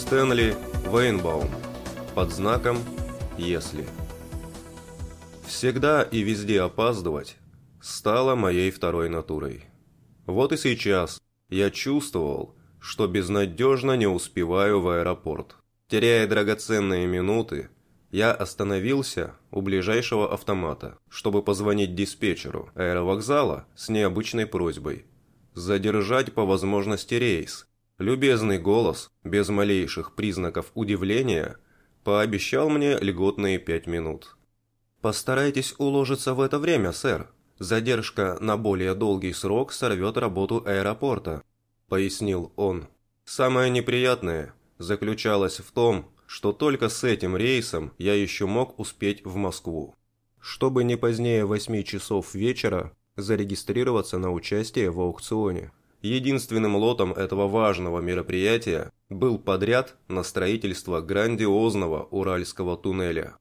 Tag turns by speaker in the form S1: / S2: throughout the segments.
S1: Стэнли Вейнбаум. Под знаком «Если». Всегда и везде опаздывать стало моей второй натурой. Вот и сейчас я чувствовал, что безнадежно не успеваю в аэропорт. Теряя драгоценные минуты, я остановился у ближайшего автомата, чтобы позвонить диспетчеру аэровокзала с необычной просьбой задержать по возможности рейс. Любезный голос, без малейших признаков удивления, пообещал мне льготные пять минут. «Постарайтесь уложиться в это время, сэр. Задержка на более долгий срок сорвет работу аэропорта», – пояснил он. «Самое неприятное заключалось в том, что только с этим рейсом я еще мог успеть в Москву. Чтобы не позднее восьми часов вечера зарегистрироваться на участие в аукционе. Единственным лотом этого важного мероприятия был подряд на строительство грандиозного Уральского туннеля.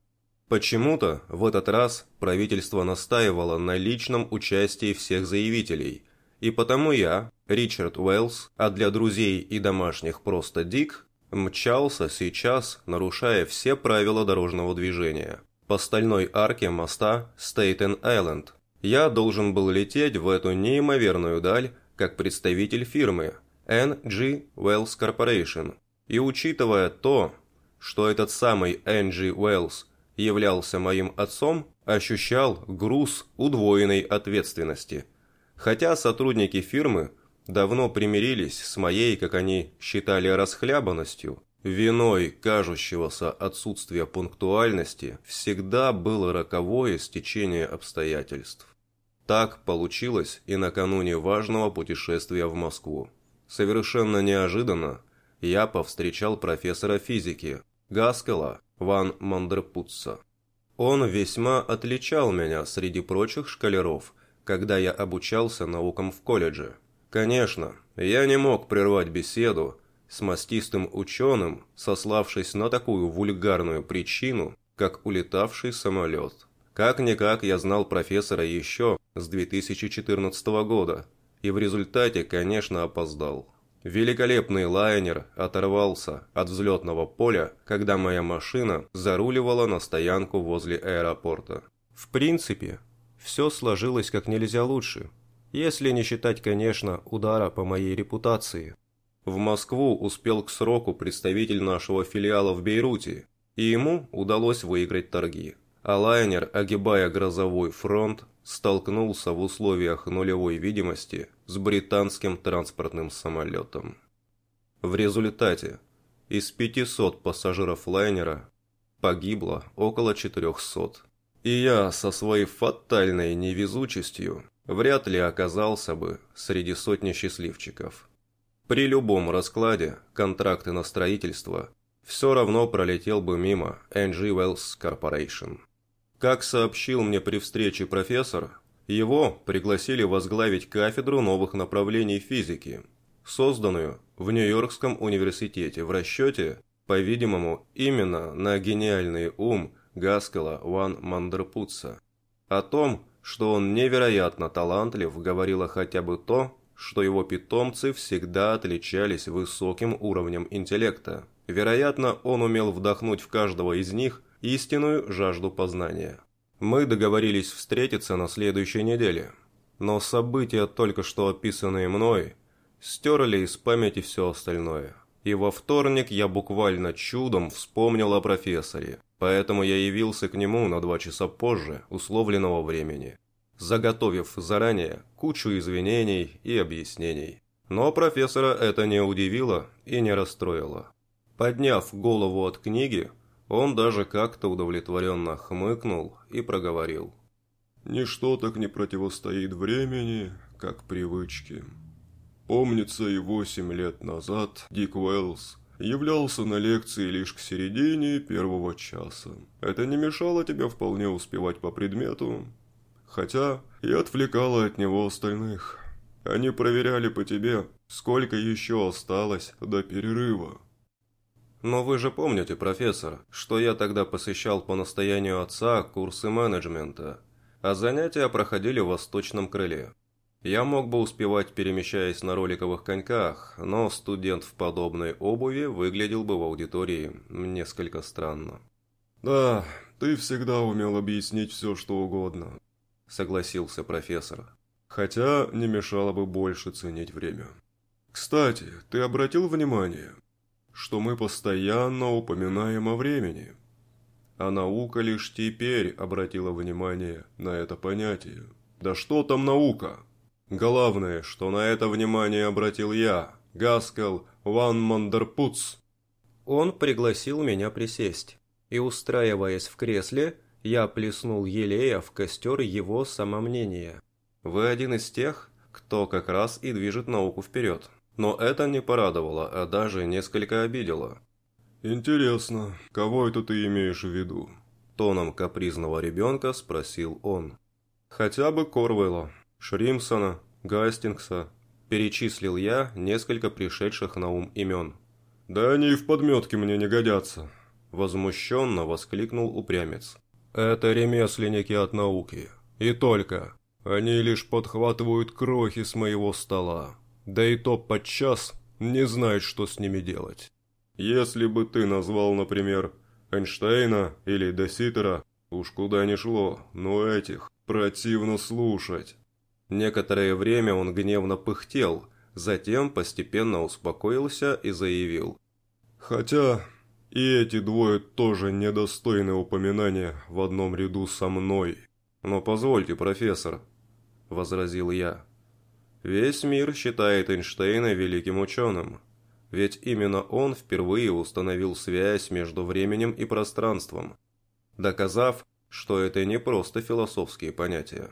S1: Почему-то в этот раз правительство настаивало на личном участии всех заявителей, и потому я, Ричард Уэллс, а для друзей и домашних просто Дик, мчался сейчас, нарушая все правила дорожного движения, по стальной арке моста Стейтен-Айленд, я должен был лететь в эту неимоверную даль как представитель фирмы NG Wells Corporation. И учитывая то, что этот самый NG Wells являлся моим отцом, ощущал груз удвоенной ответственности. Хотя сотрудники фирмы давно примирились с моей, как они считали, расхлябанностью, виной кажущегося отсутствия пунктуальности всегда было роковое стечение обстоятельств. Так получилось и накануне важного путешествия в Москву. Совершенно неожиданно я повстречал профессора физики Гаскела ван Мандерпутца. Он весьма отличал меня среди прочих школяров, когда я обучался наукам в колледже. Конечно, я не мог прервать беседу с мастистым ученым, сославшись на такую вульгарную причину, как улетавший самолет. Как-никак я знал профессора еще с 2014 года, и в результате, конечно, опоздал. Великолепный лайнер оторвался от взлетного поля, когда моя машина заруливала на стоянку возле аэропорта. В принципе, все сложилось как нельзя лучше, если не считать, конечно, удара по моей репутации. В Москву успел к сроку представитель нашего филиала в Бейруте, и ему удалось выиграть торги а лайнер, огибая грозовой фронт, столкнулся в условиях нулевой видимости с британским транспортным самолетом. В результате из 500 пассажиров лайнера погибло около 400. И я со своей фатальной невезучестью вряд ли оказался бы среди сотни счастливчиков. При любом раскладе контракты на строительство все равно пролетел бы мимо NG Wells Corporation. Как сообщил мне при встрече профессор, его пригласили возглавить кафедру новых направлений физики, созданную в Нью-Йоркском университете в расчете, по-видимому, именно на гениальный ум Гаскела Ван Мандерпутца. О том, что он невероятно талантлив, говорило хотя бы то, что его питомцы всегда отличались высоким уровнем интеллекта. Вероятно, он умел вдохнуть в каждого из них истинную жажду познания. Мы договорились встретиться на следующей неделе, но события, только что описанные мной, стерли из памяти все остальное. И во вторник я буквально чудом вспомнил о профессоре, поэтому я явился к нему на два часа позже условленного времени, заготовив заранее кучу извинений и объяснений. Но профессора это не удивило и не расстроило. Подняв голову от книги, он даже как-то удовлетворенно хмыкнул и проговорил. «Ничто так не противостоит времени, как привычки. Помнится, и восемь лет назад Дик Уэллс являлся на лекции лишь к середине первого часа. Это не мешало тебе вполне успевать по предмету, хотя и отвлекало от него остальных. Они проверяли по тебе, сколько еще осталось до перерыва. Но вы же помните, профессор, что я тогда посещал по настоянию отца курсы менеджмента, а занятия проходили в восточном крыле. Я мог бы успевать, перемещаясь на роликовых коньках, но студент в подобной обуви выглядел бы в аудитории несколько странно.
S2: «Да, ты всегда умел объяснить все, что угодно», — согласился профессор. «Хотя не мешало бы больше ценить время. Кстати, ты обратил внимание, что мы постоянно упоминаем о времени?» А наука лишь теперь обратила внимание на это понятие. «Да что там наука?» Главное, что на это внимание обратил я, Гаскел Ван Мандерпуц.
S1: Он пригласил меня присесть, и, устраиваясь в кресле, я плеснул елея в костер его самомнения. Вы один из тех, кто как раз и движет науку вперед. Но это не порадовало, а даже несколько обидело.
S2: «Интересно, кого это ты имеешь в виду?»
S1: Тоном капризного ребенка спросил он.
S2: «Хотя бы Корвелла, Шримсона, Гастингса, перечислил я несколько пришедших на ум имен. «Да они и в подметке мне не годятся», – возмущенно воскликнул упрямец. «Это ремесленники от науки. И только. Они лишь подхватывают крохи с моего стола. Да и то подчас не знают, что с ними делать. Если бы ты назвал, например, Эйнштейна или Деситера, уж куда ни шло, но этих противно слушать. Некоторое время он гневно пыхтел, затем постепенно успокоился и заявил. «Хотя и эти двое тоже недостойны упоминания в одном ряду со мной. Но позвольте, профессор», – возразил я. «Весь мир считает Эйнштейна великим ученым, ведь именно он впервые установил связь между временем и пространством, доказав, что это не просто философские понятия.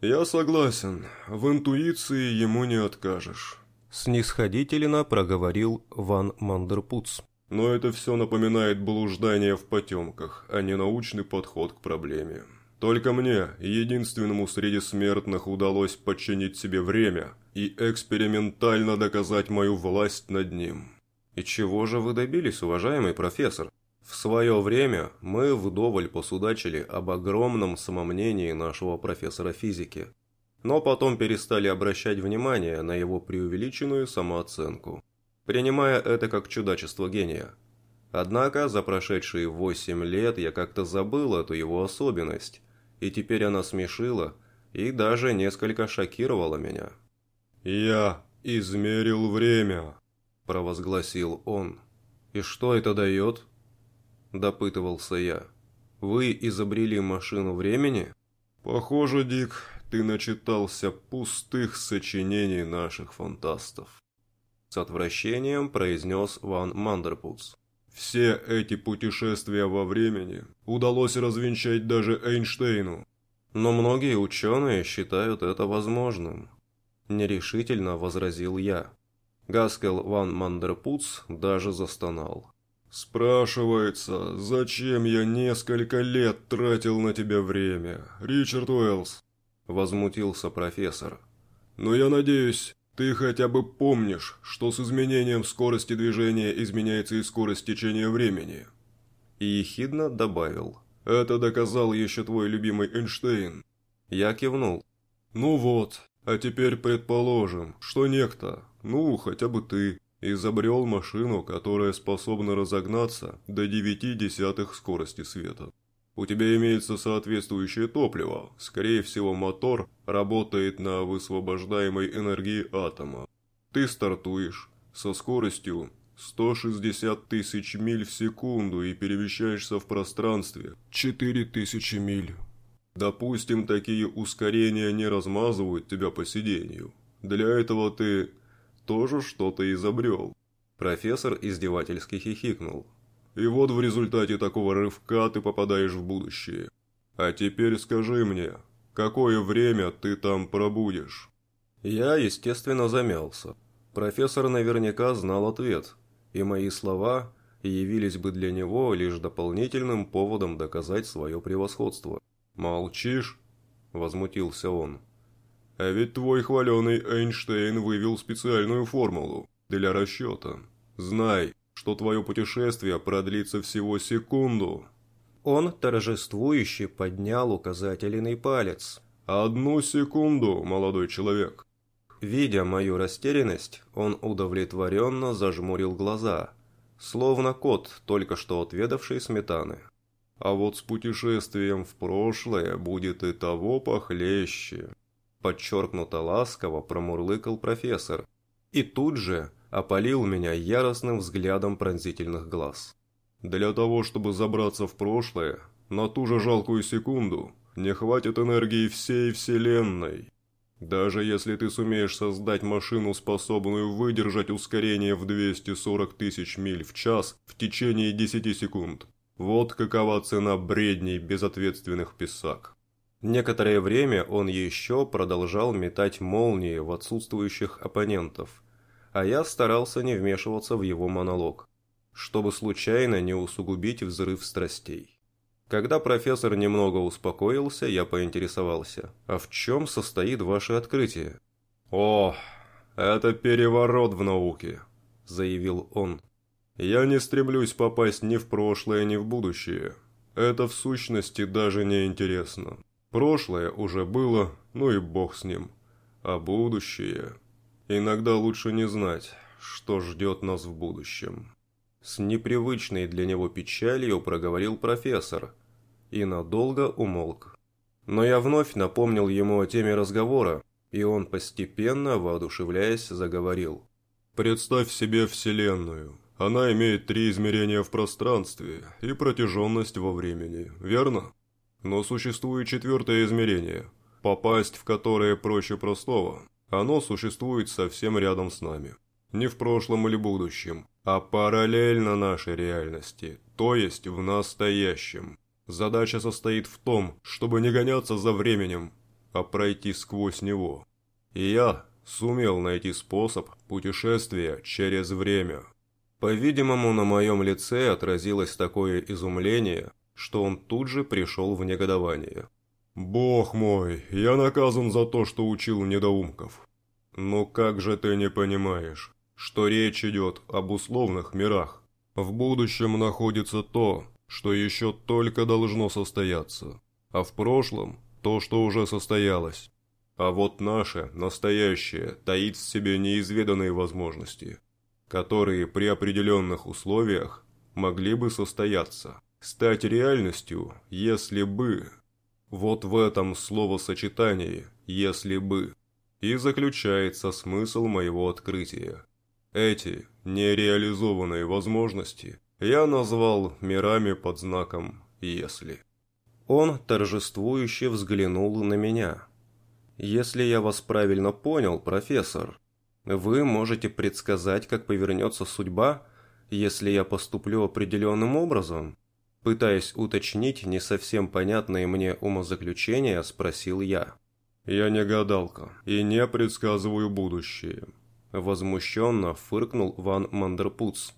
S2: «Я согласен, в интуиции ему не откажешь», –
S1: снисходительно проговорил Ван Мандерпуц.
S2: «Но это все напоминает блуждание в потемках, а не научный подход к проблеме. Только мне, единственному среди смертных, удалось подчинить себе время и экспериментально доказать мою власть над ним».
S1: «И чего же вы добились, уважаемый профессор?» В свое время мы вдоволь посудачили об огромном самомнении нашего профессора физики, но потом перестали обращать внимание на его преувеличенную самооценку, принимая это как чудачество гения. Однако за прошедшие восемь лет я как-то забыл эту его особенность, и теперь она смешила и даже несколько шокировала меня.
S2: «Я измерил время», – провозгласил он.
S1: «И что это дает?» – допытывался я. «Вы изобрели машину времени?»
S2: «Похоже, Дик, ты начитался пустых сочинений наших фантастов», –
S1: с отвращением произнес Ван Мандерпутс.
S2: «Все эти путешествия во времени удалось развенчать даже Эйнштейну».
S1: «Но многие ученые считают это возможным», – нерешительно возразил я. Гаскел Ван Мандерпутс даже застонал.
S2: «Спрашивается, зачем я несколько лет тратил на тебя время, Ричард Уэллс?» Возмутился профессор. «Но я надеюсь, ты хотя бы помнишь, что с изменением скорости движения изменяется и скорость течения времени».
S1: И ехидно добавил.
S2: «Это доказал еще твой любимый Эйнштейн».
S1: Я кивнул.
S2: «Ну вот, а теперь предположим, что некто, ну, хотя бы ты, изобрел машину, которая способна разогнаться до 9 десятых скорости света. У тебя имеется соответствующее топливо, скорее всего мотор работает на высвобождаемой энергии атома. Ты стартуешь со скоростью 160 тысяч миль в секунду и перемещаешься в пространстве 4000 миль. Допустим, такие ускорения не размазывают тебя по сиденью. Для этого ты тоже что-то изобрел».
S1: Профессор издевательски хихикнул.
S2: «И вот в результате такого рывка ты попадаешь в будущее. А теперь скажи мне, какое время ты там пробудешь?»
S1: Я, естественно, замялся. Профессор наверняка знал ответ, и мои слова явились бы для него лишь дополнительным поводом доказать свое превосходство.
S2: «Молчишь?» – возмутился он. А ведь твой хваленый Эйнштейн вывел специальную формулу для расчета. Знай, что твое путешествие продлится всего секунду.
S1: Он торжествующе поднял указательный палец,
S2: «Одну секунду, молодой человек».
S1: Видя мою растерянность, он удовлетворенно зажмурил глаза, словно кот, только что отведавший сметаны.
S2: «А вот с путешествием в прошлое будет и того похлеще»,
S1: подчеркнуто ласково промурлыкал профессор, и тут же опалил меня яростным взглядом пронзительных глаз.
S2: «Для того, чтобы забраться в прошлое, на ту же жалкую секунду, не хватит энергии всей Вселенной. Даже если ты сумеешь создать машину, способную выдержать ускорение в 240 тысяч миль в час в течение 10 секунд, вот какова цена бредней безответственных писак.
S1: Некоторое время он еще продолжал метать молнии в отсутствующих оппонентов, а я старался не вмешиваться в его монолог, чтобы случайно не усугубить взрыв страстей. Когда профессор немного успокоился, я поинтересовался, а в чем состоит ваше открытие?
S2: «О, это переворот в науке», – заявил он. «Я не стремлюсь попасть ни в прошлое, ни в будущее. Это в сущности даже не интересно. Прошлое уже было, ну и бог с ним. А будущее... Иногда лучше не знать, что ждет нас в будущем».
S1: С непривычной для него печалью проговорил профессор и надолго умолк. Но я вновь напомнил ему о теме разговора, и он постепенно, воодушевляясь, заговорил.
S2: «Представь себе Вселенную. Она имеет три измерения в пространстве и протяженность во времени, верно? Но существует четвертое измерение, попасть в которое проще простого. Оно существует совсем рядом с нами. Не в прошлом или будущем, а параллельно нашей реальности, то есть в настоящем. Задача состоит в том, чтобы не гоняться за временем, а пройти сквозь него. И я сумел найти способ путешествия через время.
S1: По-видимому, на моем лице отразилось такое изумление, что он тут же пришел в негодование.
S2: «Бог мой, я наказан за то, что учил недоумков. Но как же ты не понимаешь, что речь идет об условных мирах. В будущем находится то, что еще только должно состояться, а в прошлом то, что уже состоялось. А вот наше, настоящее, таит в себе неизведанные возможности, которые при определенных условиях могли бы состояться, стать реальностью, если бы... Вот в этом словосочетании «если бы» и заключается смысл моего открытия. Эти нереализованные возможности я назвал мирами под знаком «если».
S1: Он торжествующе взглянул на меня. «Если я вас правильно понял, профессор, вы можете предсказать, как повернется судьба, если я поступлю определенным образом?» Пытаясь уточнить не совсем понятные мне умозаключения, спросил я.
S2: «Я не гадалка и не предсказываю будущее.
S1: Возмущенно фыркнул Ван Мандерпуц.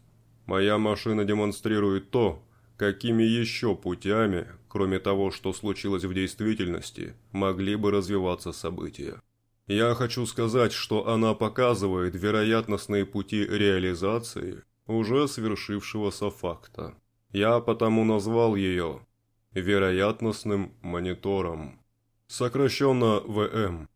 S2: «Моя машина демонстрирует то, какими еще путями, кроме того, что случилось в действительности, могли бы развиваться события. Я хочу сказать, что она показывает вероятностные пути реализации уже свершившегося факта. Я потому назвал ее вероятностным монитором. Сокращенно ВМ.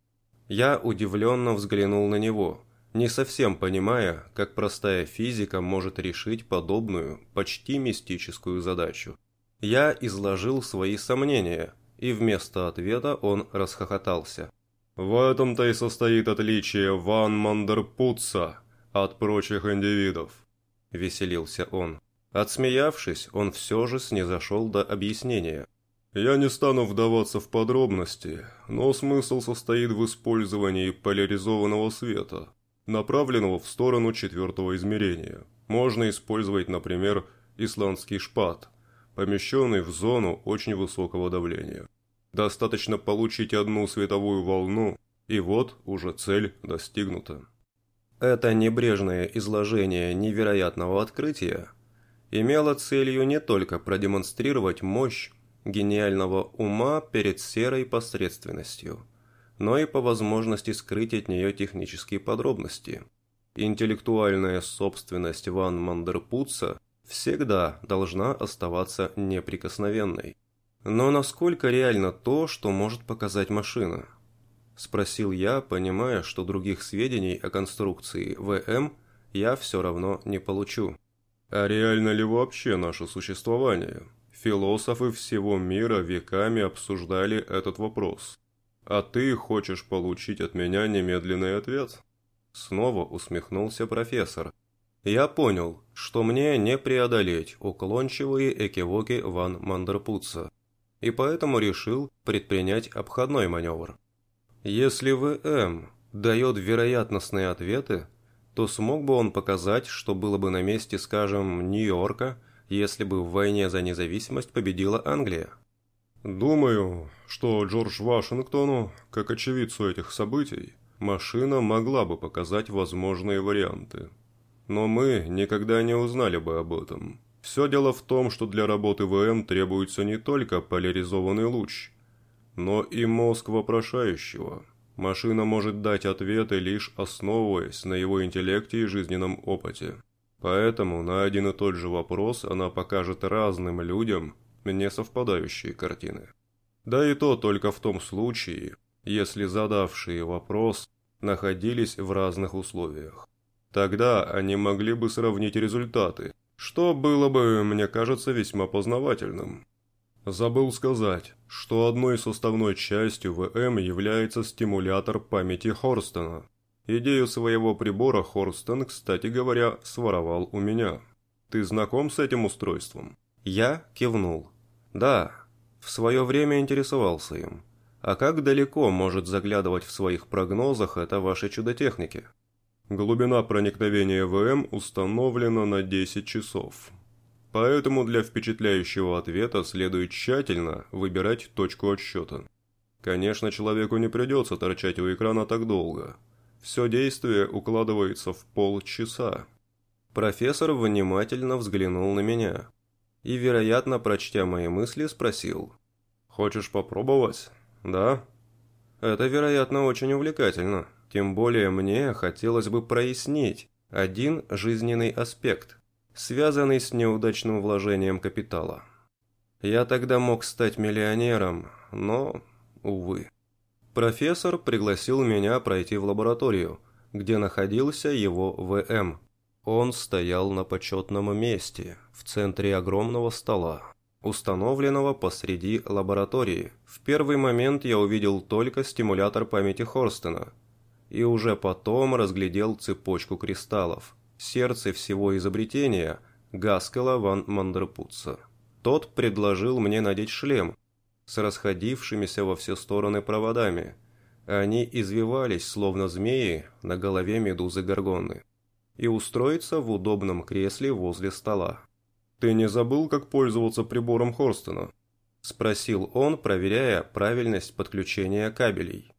S1: Я удивленно взглянул на него – не совсем понимая, как простая физика может решить подобную, почти мистическую задачу. Я изложил свои сомнения, и вместо ответа он расхохотался.
S2: «В этом-то и состоит отличие Ван Мандерпутца от прочих индивидов», – веселился он.
S1: Отсмеявшись, он все же снизошел до объяснения.
S2: «Я не стану вдаваться в подробности, но смысл состоит в использовании поляризованного света направленного в сторону четвертого измерения. Можно использовать, например, исландский шпат, помещенный в зону очень высокого давления. Достаточно получить одну световую волну, и вот уже цель достигнута.
S1: Это небрежное изложение невероятного открытия имело целью не только продемонстрировать мощь гениального ума перед серой посредственностью – но и по возможности скрыть от нее технические подробности. Интеллектуальная собственность Ван Мандерпутца всегда должна оставаться неприкосновенной. Но насколько реально то, что может показать машина? Спросил я, понимая, что других сведений о конструкции ВМ я все равно не получу.
S2: А реально ли вообще наше существование? Философы всего мира веками обсуждали этот вопрос. А ты хочешь получить от меня немедленный ответ?
S1: Снова усмехнулся профессор. Я понял, что мне не преодолеть уклончивые экивоки Ван Мандерпутца, и поэтому решил предпринять обходной маневр. Если ВМ дает вероятностные ответы, то смог бы он показать, что было бы на месте, скажем, Нью-Йорка, если бы в войне за независимость победила Англия?
S2: Думаю, что Джордж Вашингтону, как очевидцу этих событий, машина могла бы показать возможные варианты. Но мы никогда не узнали бы об этом. Все дело в том, что для работы ВМ требуется не только поляризованный луч, но и мозг вопрошающего – Машина может дать ответы, лишь основываясь на его интеллекте и жизненном опыте. Поэтому на один и тот же вопрос она покажет разным людям не совпадающие картины. Да и то только в том случае, если задавшие вопрос находились в разных условиях. Тогда они могли бы сравнить результаты, что было бы, мне кажется, весьма познавательным. Забыл сказать, что одной составной частью ВМ является стимулятор памяти Хорстона. Идею своего прибора Хорстон, кстати говоря, своровал у меня. Ты знаком с этим устройством?
S1: Я кивнул. Да, в свое время интересовался им. А как далеко может заглядывать в своих прогнозах это ваши чудо-техники?
S2: Глубина проникновения ВМ установлена на 10 часов. Поэтому для впечатляющего ответа следует тщательно выбирать точку отсчета. Конечно, человеку не придется торчать у экрана так долго. Все действие укладывается в полчаса.
S1: Профессор внимательно взглянул на меня и, вероятно, прочтя мои мысли, спросил.
S2: «Хочешь попробовать? Да?»
S1: «Это, вероятно, очень увлекательно. Тем более мне хотелось бы прояснить один жизненный аспект связанный с неудачным вложением капитала. Я тогда мог стать миллионером, но, увы. Профессор пригласил меня пройти в лабораторию, где находился его ВМ. Он стоял на почетном месте, в центре огромного стола, установленного посреди лаборатории. В первый момент я увидел только стимулятор памяти Хорстена, и уже потом разглядел цепочку кристаллов – сердце всего изобретения Гаскела ван Мандерпутца. Тот предложил мне надеть шлем с расходившимися во все стороны проводами. Они извивались, словно змеи, на голове медузы Горгоны. И устроиться в удобном кресле возле стола.
S2: «Ты не забыл, как пользоваться прибором Хорстона?»
S1: Спросил он, проверяя правильность подключения кабелей.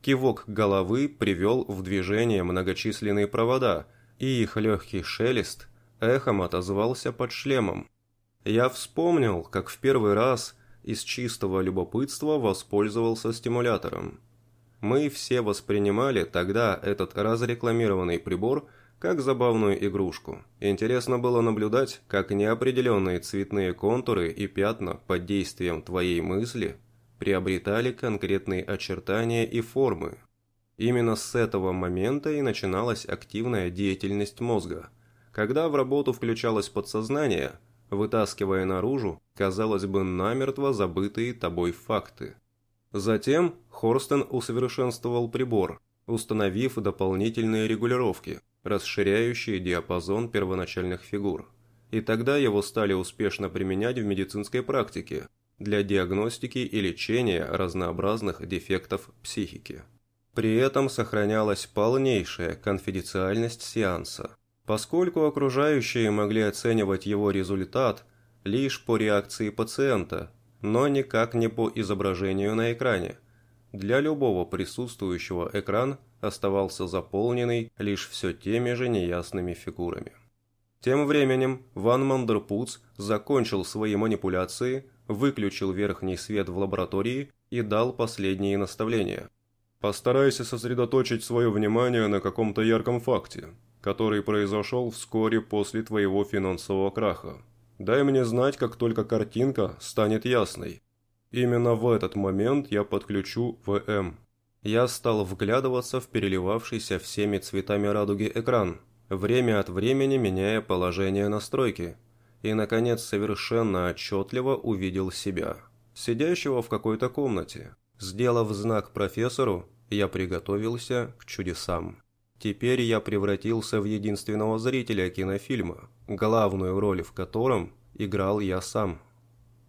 S1: Кивок головы привел в движение многочисленные провода – и их легкий шелест эхом отозвался под шлемом. Я вспомнил, как в первый раз из чистого любопытства воспользовался стимулятором. Мы все воспринимали тогда этот разрекламированный прибор как забавную игрушку. Интересно было наблюдать, как неопределенные цветные контуры и пятна под действием твоей мысли приобретали конкретные очертания и формы, Именно с этого момента и начиналась активная деятельность мозга, когда в работу включалось подсознание, вытаскивая наружу, казалось бы, намертво забытые тобой факты. Затем Хорстен усовершенствовал прибор, установив дополнительные регулировки, расширяющие диапазон первоначальных фигур. И тогда его стали успешно применять в медицинской практике для диагностики и лечения разнообразных дефектов психики. При этом сохранялась полнейшая конфиденциальность сеанса, поскольку окружающие могли оценивать его результат лишь по реакции пациента, но никак не по изображению на экране. Для любого присутствующего экран оставался заполненный лишь все теми же неясными фигурами. Тем временем Ван Мандерпуц закончил свои манипуляции, выключил верхний свет в лаборатории и дал последние наставления –
S2: Постарайся сосредоточить свое внимание на каком-то ярком факте, который произошел вскоре после твоего финансового краха. Дай мне знать, как только картинка станет ясной.
S1: Именно в этот момент я подключу ВМ. Я стал вглядываться в переливавшийся всеми цветами радуги экран, время от времени меняя положение настройки, и, наконец, совершенно отчетливо увидел себя, сидящего в какой-то комнате. Сделав знак профессору, я приготовился к чудесам. Теперь я превратился в единственного зрителя кинофильма, главную роль в котором играл я сам.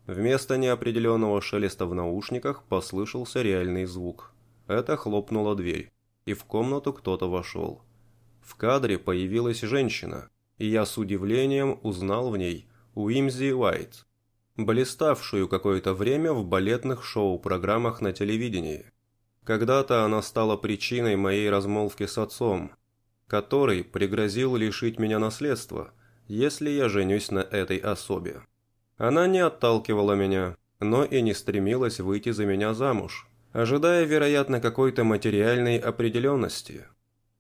S1: Вместо неопределенного шелеста в наушниках послышался реальный звук. Это хлопнула дверь, и в комнату кто-то вошел. В кадре появилась женщина, и я с удивлением узнал в ней Уимзи Уайт, блиставшую какое-то время в балетных шоу-программах на телевидении. Когда-то она стала причиной моей размолвки с отцом, который пригрозил лишить меня наследства, если я женюсь на этой особе. Она не отталкивала меня, но и не стремилась выйти за меня замуж, ожидая, вероятно, какой-то материальной определенности.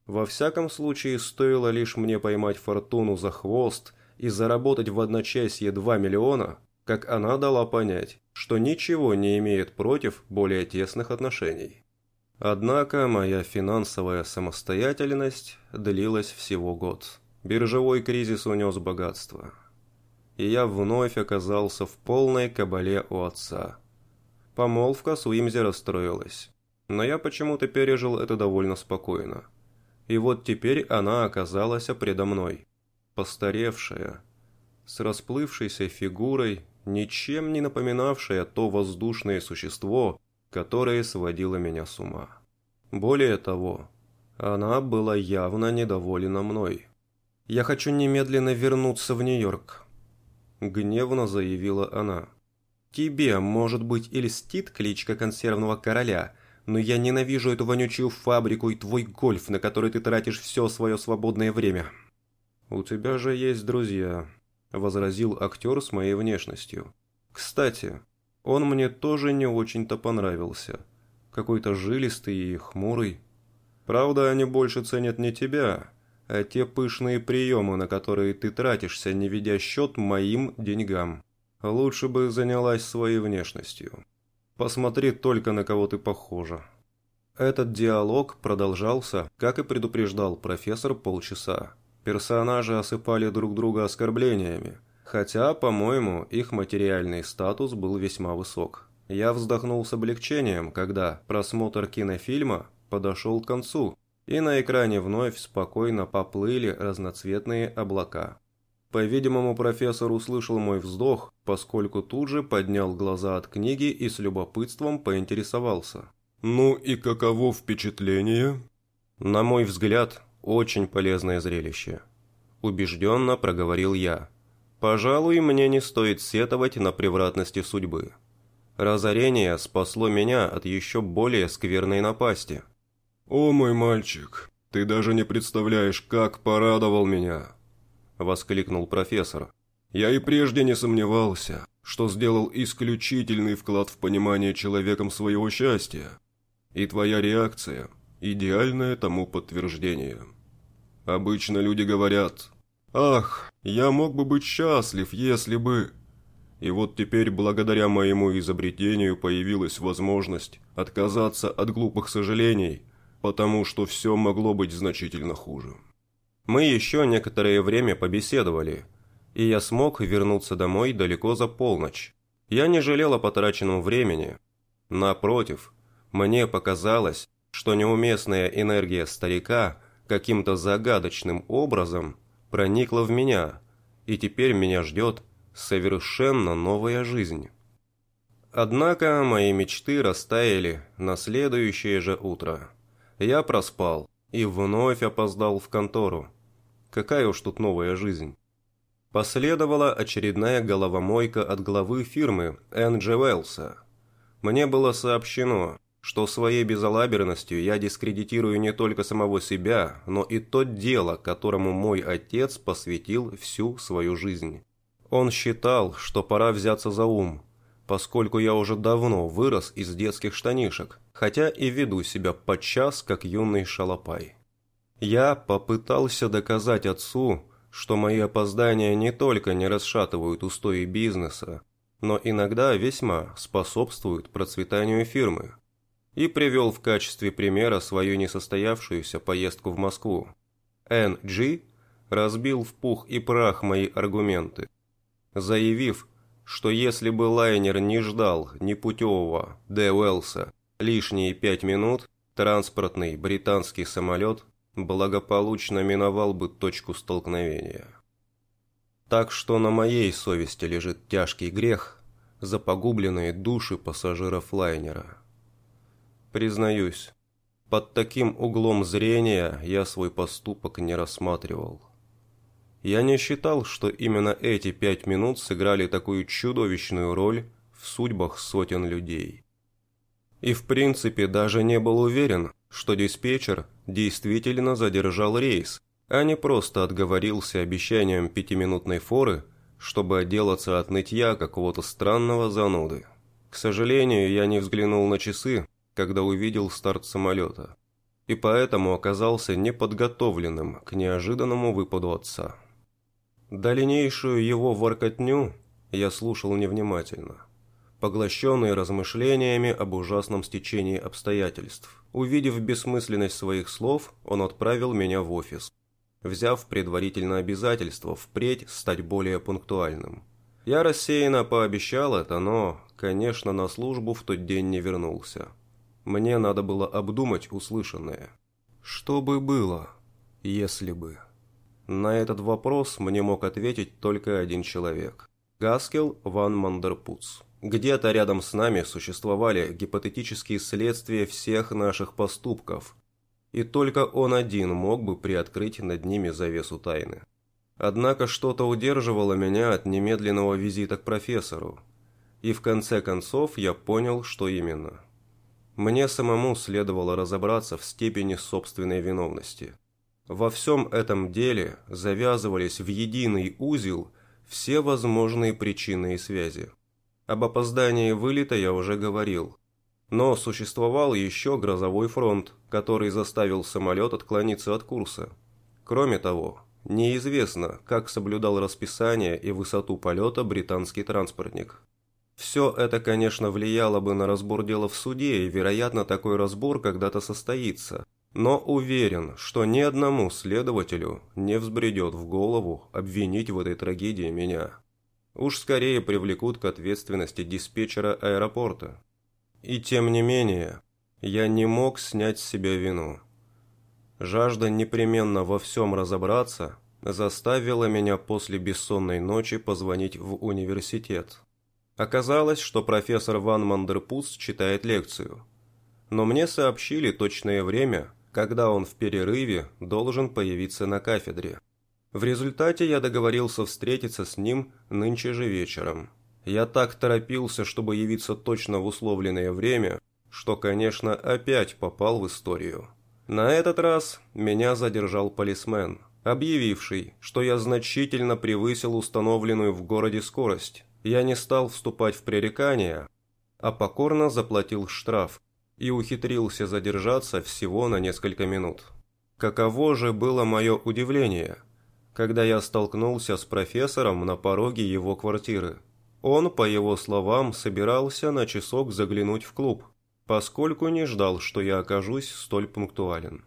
S1: Во всяком случае, стоило лишь мне поймать фортуну за хвост и заработать в одночасье 2 миллиона, как она дала понять, что ничего не имеет против более тесных отношений. Однако моя финансовая самостоятельность длилась всего год. Биржевой кризис унес богатство. И я вновь оказался в полной кабале у отца – Помолвка с Уимзи расстроилась. Но я почему-то пережил это довольно спокойно. И вот теперь она оказалась предо мной. Постаревшая, с расплывшейся фигурой, ничем не напоминавшая то воздушное существо, которое сводило меня с ума. Более того, она была явно недоволена мной. «Я хочу немедленно вернуться в Нью-Йорк», – гневно заявила она. Тебе, может быть, и льстит кличка консервного короля, но я ненавижу эту вонючую фабрику и твой гольф, на который ты тратишь все свое свободное время». «У тебя же есть друзья», – возразил актер с моей внешностью. «Кстати, он мне тоже не очень-то понравился. Какой-то жилистый и хмурый. Правда, они больше ценят не тебя, а те пышные приемы, на которые ты тратишься, не ведя счет моим деньгам». Лучше бы занялась своей внешностью. Посмотри только, на кого ты похожа. Этот диалог продолжался, как и предупреждал профессор, полчаса. Персонажи осыпали друг друга оскорблениями, хотя, по-моему, их материальный статус был весьма высок. Я вздохнул с облегчением, когда просмотр кинофильма подошел к концу, и на экране вновь спокойно поплыли разноцветные облака. По-видимому, профессор услышал мой вздох, поскольку тут же поднял глаза от книги и с любопытством поинтересовался. «Ну и каково впечатление?» «На мой взгляд, очень полезное зрелище», – убежденно проговорил я. «Пожалуй, мне не стоит сетовать на превратности судьбы. Разорение спасло меня от еще более скверной напасти».
S2: «О, мой мальчик, ты даже не представляешь, как порадовал меня!»
S1: воскликнул профессор.
S2: «Я и прежде не сомневался, что сделал исключительный вклад в понимание человеком своего счастья. И твоя реакция – идеальное тому подтверждение. Обычно люди говорят «Ах, я мог бы быть счастлив, если бы…» И вот теперь, благодаря моему изобретению, появилась возможность отказаться от глупых сожалений, потому что все могло быть значительно хуже.
S1: Мы еще некоторое время побеседовали, и я смог вернуться домой далеко за полночь. Я не жалел о потраченном времени. Напротив, мне показалось, что неуместная энергия старика каким-то загадочным образом проникла в меня, и теперь меня ждет совершенно новая жизнь. Однако мои мечты растаяли на следующее же утро. Я проспал и вновь опоздал в контору. Какая уж тут новая жизнь. Последовала очередная головомойка от главы фирмы Энджи Уэллса. Мне было сообщено, что своей безалаберностью я дискредитирую не только самого себя, но и то дело, которому мой отец посвятил всю свою жизнь. Он считал, что пора взяться за ум, поскольку я уже давно вырос из детских штанишек, хотя и веду себя подчас как юный шалопай. Я попытался доказать отцу, что мои опоздания не только не расшатывают устои бизнеса, но иногда весьма способствуют процветанию фирмы. И привел в качестве примера свою несостоявшуюся поездку в Москву. NG разбил в пух и прах мои аргументы, заявив, что если бы лайнер не ждал непутевого Д. Уэллса лишние пять минут, транспортный британский самолет благополучно миновал бы точку столкновения. Так что на моей совести лежит тяжкий грех за погубленные души пассажиров лайнера. Признаюсь, под таким углом зрения я свой поступок не рассматривал. Я не считал, что именно эти пять минут сыграли такую чудовищную роль в судьбах сотен людей. И в принципе даже не был уверен, что диспетчер действительно задержал рейс, а не просто отговорился обещанием пятиминутной форы, чтобы отделаться от нытья какого-то странного зануды. К сожалению, я не взглянул на часы, когда увидел старт самолета, и поэтому оказался неподготовленным к неожиданному выпаду отца. Дальнейшую его воркотню я слушал невнимательно, поглощенный размышлениями об ужасном стечении обстоятельств. Увидев бессмысленность своих слов, он отправил меня в офис, взяв предварительно обязательство впредь стать более пунктуальным. Я рассеянно пообещал это, но, конечно, на службу в тот день не вернулся. Мне надо было обдумать услышанное. Что бы было, если бы... На этот вопрос мне мог ответить только один человек. Гаскел ван Мандерпуц. Где-то рядом с нами существовали гипотетические следствия всех наших поступков, и только он один мог бы приоткрыть над ними завесу тайны. Однако что-то удерживало меня от немедленного визита к профессору, и в конце концов я понял, что именно. Мне самому следовало разобраться в степени собственной виновности – во всем этом деле завязывались в единый узел все возможные причины и связи. Об опоздании вылета я уже говорил. Но существовал еще грозовой фронт, который заставил самолет отклониться от курса. Кроме того, неизвестно, как соблюдал расписание и высоту полета британский транспортник. Все это, конечно, влияло бы на разбор дела в суде, и, вероятно, такой разбор когда-то состоится – но уверен, что ни одному следователю не взбредет в голову обвинить в этой трагедии меня. Уж скорее привлекут к ответственности диспетчера аэропорта. И тем не менее, я не мог снять с себя вину. Жажда непременно во всем разобраться заставила меня после бессонной ночи позвонить в университет. Оказалось, что профессор Ван Мандерпус читает лекцию. Но мне сообщили точное время – когда он в перерыве должен появиться на кафедре. В результате я договорился встретиться с ним нынче же вечером. Я так торопился, чтобы явиться точно в условленное время, что, конечно, опять попал в историю. На этот раз меня задержал полисмен, объявивший, что я значительно превысил установленную в городе скорость. Я не стал вступать в пререкания, а покорно заплатил штраф, и ухитрился задержаться всего на несколько минут. Каково же было мое удивление, когда я столкнулся с профессором на пороге его квартиры. Он, по его словам, собирался на часок заглянуть в клуб, поскольку не ждал, что я окажусь столь пунктуален.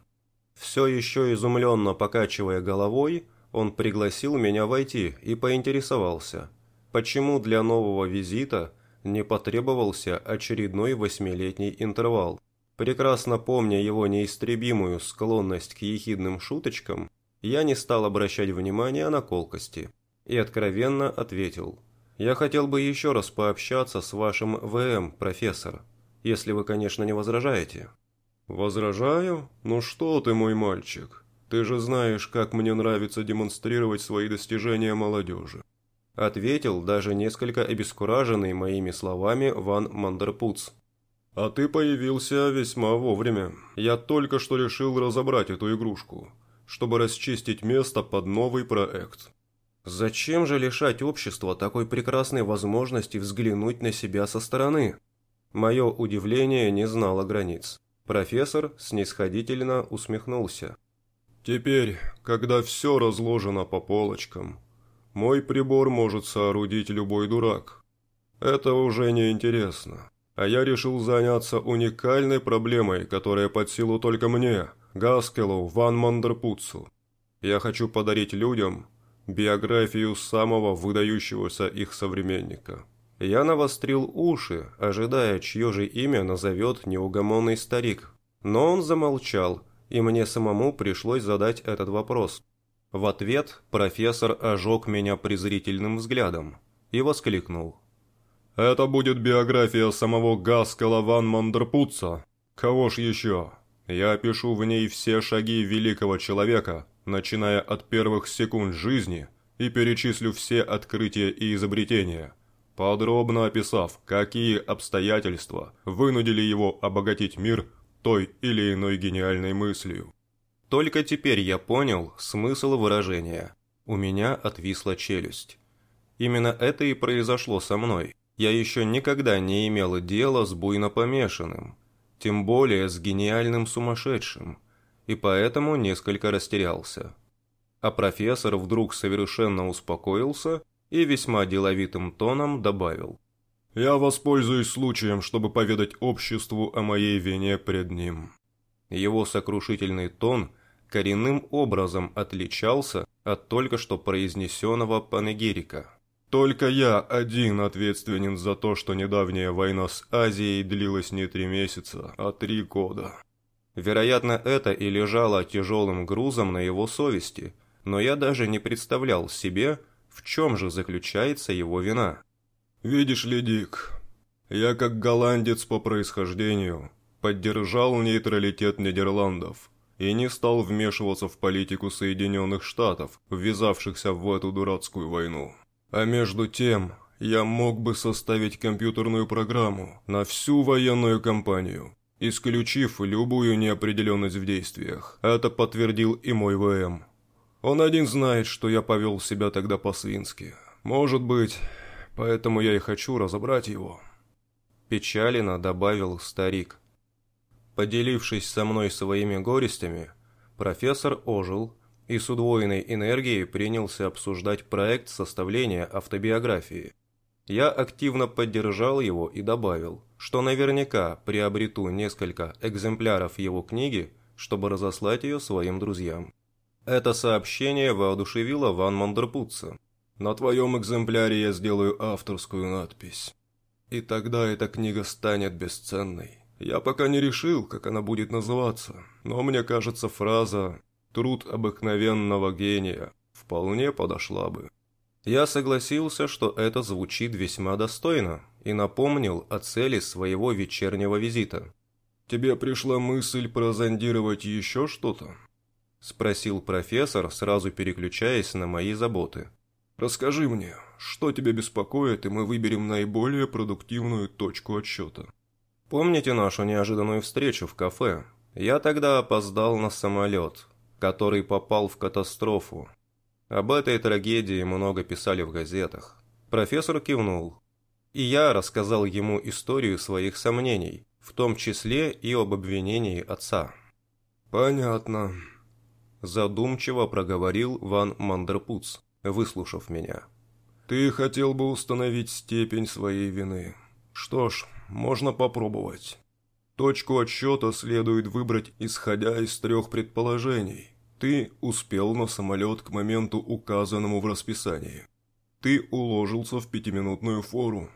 S1: Все еще изумленно покачивая головой, он пригласил меня войти и поинтересовался, почему для нового визита – не потребовался очередной восьмилетний интервал. Прекрасно помня его неистребимую склонность к ехидным шуточкам, я не стал обращать внимания на колкости и откровенно ответил. «Я хотел бы еще раз пообщаться с вашим ВМ, профессор, если вы, конечно, не возражаете». «Возражаю? Ну что ты, мой мальчик? Ты же знаешь, как мне нравится демонстрировать свои достижения молодежи. Ответил даже несколько обескураженный моими словами Ван Мандерпуц. «А ты появился весьма вовремя. Я только что решил разобрать эту игрушку, чтобы расчистить место под новый проект». «Зачем же лишать общества такой прекрасной возможности взглянуть на себя со стороны?» Мое удивление не знало границ. Профессор снисходительно усмехнулся. «Теперь, когда все разложено по полочкам, мой прибор может соорудить любой дурак.
S2: Это уже не интересно. А я решил заняться уникальной проблемой, которая под силу только мне, Гаскелу Ван Мандерпуцу. Я хочу подарить людям биографию самого выдающегося их современника. Я навострил уши, ожидая, чье же имя назовет неугомонный старик. Но он замолчал, и мне самому пришлось задать этот вопрос. В ответ профессор ожег меня презрительным взглядом и воскликнул. «Это будет биография самого Гаскала ван Мандерпутца. Кого ж еще? Я опишу в ней все шаги великого человека, начиная от первых секунд жизни, и перечислю все открытия и изобретения, подробно описав, какие обстоятельства вынудили его обогатить мир той или иной гениальной мыслью.
S1: Только теперь я понял смысл выражения. У меня отвисла челюсть. Именно это и произошло со мной. Я еще никогда не имел дела с буйно помешанным, тем более с гениальным сумасшедшим, и поэтому несколько растерялся. А профессор вдруг совершенно успокоился и весьма деловитым тоном добавил.
S2: «Я воспользуюсь случаем, чтобы поведать обществу о моей вине пред ним».
S1: Его сокрушительный тон – коренным образом отличался от только что произнесенного панегирика.
S2: «Только я один ответственен за то, что недавняя война с Азией длилась не три месяца, а три года».
S1: Вероятно, это и лежало тяжелым грузом на его совести, но я даже не представлял себе, в чем же заключается его вина.
S2: «Видишь ли, Дик, я как голландец по происхождению поддержал нейтралитет Нидерландов, и не стал вмешиваться в политику Соединенных Штатов, ввязавшихся в эту дурацкую войну. А между тем, я мог бы составить компьютерную программу на всю военную кампанию, исключив любую неопределенность в действиях. Это подтвердил и мой ВМ. Он один знает, что я повел себя тогда по-свински. Может быть, поэтому я и хочу разобрать его.
S1: Печалина добавил старик. Поделившись со мной своими горестями, профессор ожил и с удвоенной энергией принялся обсуждать проект составления автобиографии. Я активно поддержал его и добавил, что наверняка приобрету несколько экземпляров его книги, чтобы разослать ее своим друзьям. Это сообщение воодушевило Ван Мандерпутца.
S2: «На твоем экземпляре я сделаю авторскую надпись. И тогда эта книга станет бесценной». Я пока не решил, как она будет называться, но мне кажется, фраза «труд обыкновенного гения» вполне подошла бы.
S1: Я согласился, что это звучит весьма достойно, и напомнил о цели своего вечернего визита.
S2: «Тебе пришла мысль прозондировать еще что-то?»
S1: – спросил профессор, сразу переключаясь на мои заботы.
S2: «Расскажи мне, что тебя беспокоит, и мы выберем наиболее продуктивную точку отсчета».
S1: Помните нашу неожиданную встречу в кафе? Я тогда опоздал на самолет, который попал в катастрофу. Об этой трагедии много писали в газетах. Профессор кивнул. И я рассказал ему историю своих сомнений, в том числе и об обвинении отца.
S2: «Понятно», –
S1: задумчиво проговорил Ван Мандерпуц, выслушав меня.
S2: «Ты хотел бы установить степень своей вины. Что ж, можно попробовать. Точку отсчета следует выбрать, исходя из трех предположений. Ты успел на самолет к моменту, указанному в расписании. Ты уложился в пятиминутную фору.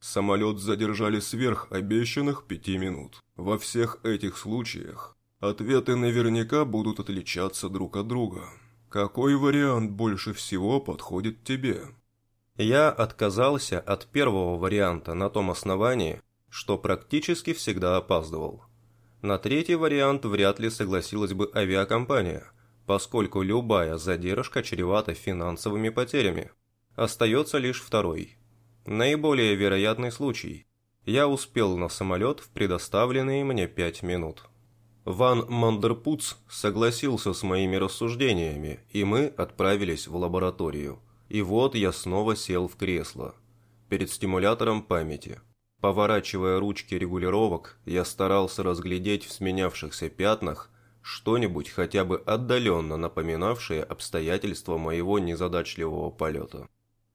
S2: Самолет задержали сверх обещанных пяти минут. Во всех этих случаях ответы наверняка будут отличаться друг от друга. Какой вариант больше всего подходит тебе?
S1: Я отказался от первого варианта на том основании, что практически всегда опаздывал. На третий вариант вряд ли согласилась бы авиакомпания, поскольку любая задержка чревата финансовыми потерями. Остается лишь второй. Наиболее вероятный случай. Я успел на самолет в предоставленные мне пять минут. Ван Мандерпуц согласился с моими рассуждениями, и мы отправились в лабораторию. И вот я снова сел в кресло, перед стимулятором памяти – Поворачивая ручки регулировок, я старался разглядеть в сменявшихся пятнах что-нибудь хотя бы отдаленно напоминавшее обстоятельства моего незадачливого полета.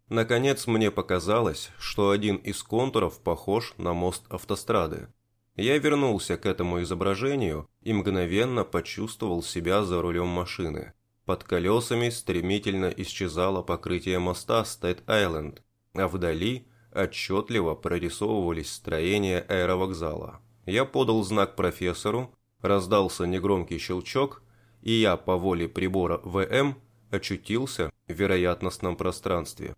S1: Наконец мне показалось, что один из контуров похож на мост автострады. Я вернулся к этому изображению и мгновенно почувствовал себя за рулем машины. Под колесами стремительно исчезало покрытие моста Стэт-Айленд, а вдали отчетливо прорисовывались строения аэровокзала. Я подал знак профессору, раздался негромкий щелчок, и я по воле прибора ВМ очутился в вероятностном пространстве.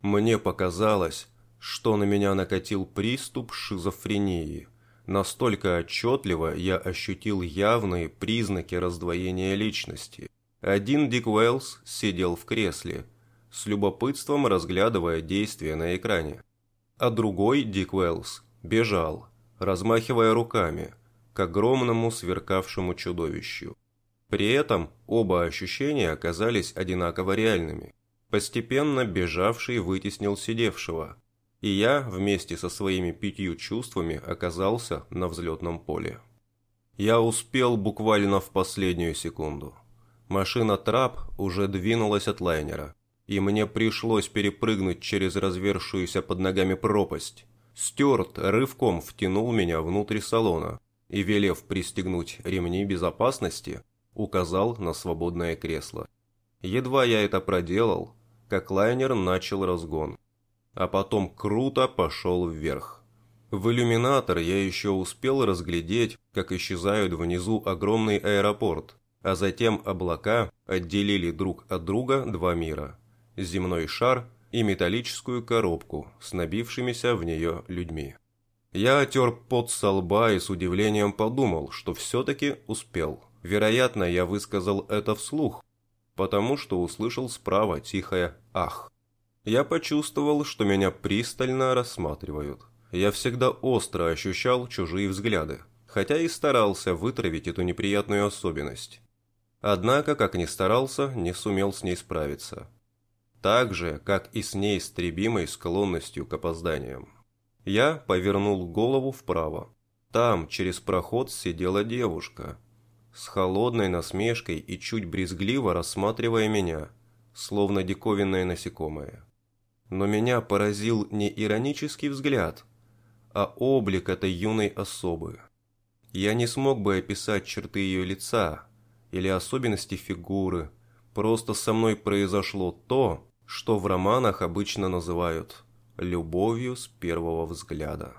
S1: Мне показалось, что на меня накатил приступ шизофрении. Настолько отчетливо я ощутил явные признаки раздвоения личности. Один Дик Уэллс сидел в кресле, с любопытством разглядывая действия на экране. А другой Дик Уэллс бежал, размахивая руками, к огромному сверкавшему чудовищу. При этом оба ощущения оказались одинаково реальными. Постепенно бежавший вытеснил сидевшего, и я вместе со своими пятью чувствами оказался на взлетном поле. Я успел буквально в последнюю секунду. Машина «Трап» уже двинулась от лайнера, и мне пришлось перепрыгнуть через развершуюся под ногами пропасть. Стюарт рывком втянул меня внутрь салона и, велев пристегнуть ремни безопасности, указал на свободное кресло. Едва я это проделал, как лайнер начал разгон, а потом круто пошел вверх. В иллюминатор я еще успел разглядеть, как исчезают внизу огромный аэропорт, а затем облака отделили друг от друга два мира – земной шар и металлическую коробку с набившимися в нее людьми. Я отер пот со лба и с удивлением подумал, что все-таки успел. Вероятно, я высказал это вслух, потому что услышал справа тихое «ах». Я почувствовал, что меня пристально рассматривают. Я всегда остро ощущал чужие взгляды, хотя и старался вытравить эту неприятную особенность. Однако, как ни старался, не сумел с ней справиться. Так же, как и с неистребимой склонностью к опозданиям. Я повернул голову вправо. Там, через проход, сидела девушка – с холодной насмешкой и чуть брезгливо рассматривая меня, словно диковинное насекомое. Но меня поразил не иронический взгляд, а облик этой юной особы. Я не смог бы описать черты ее лица или особенности фигуры, просто со мной произошло то, что в романах обычно называют «любовью с первого взгляда».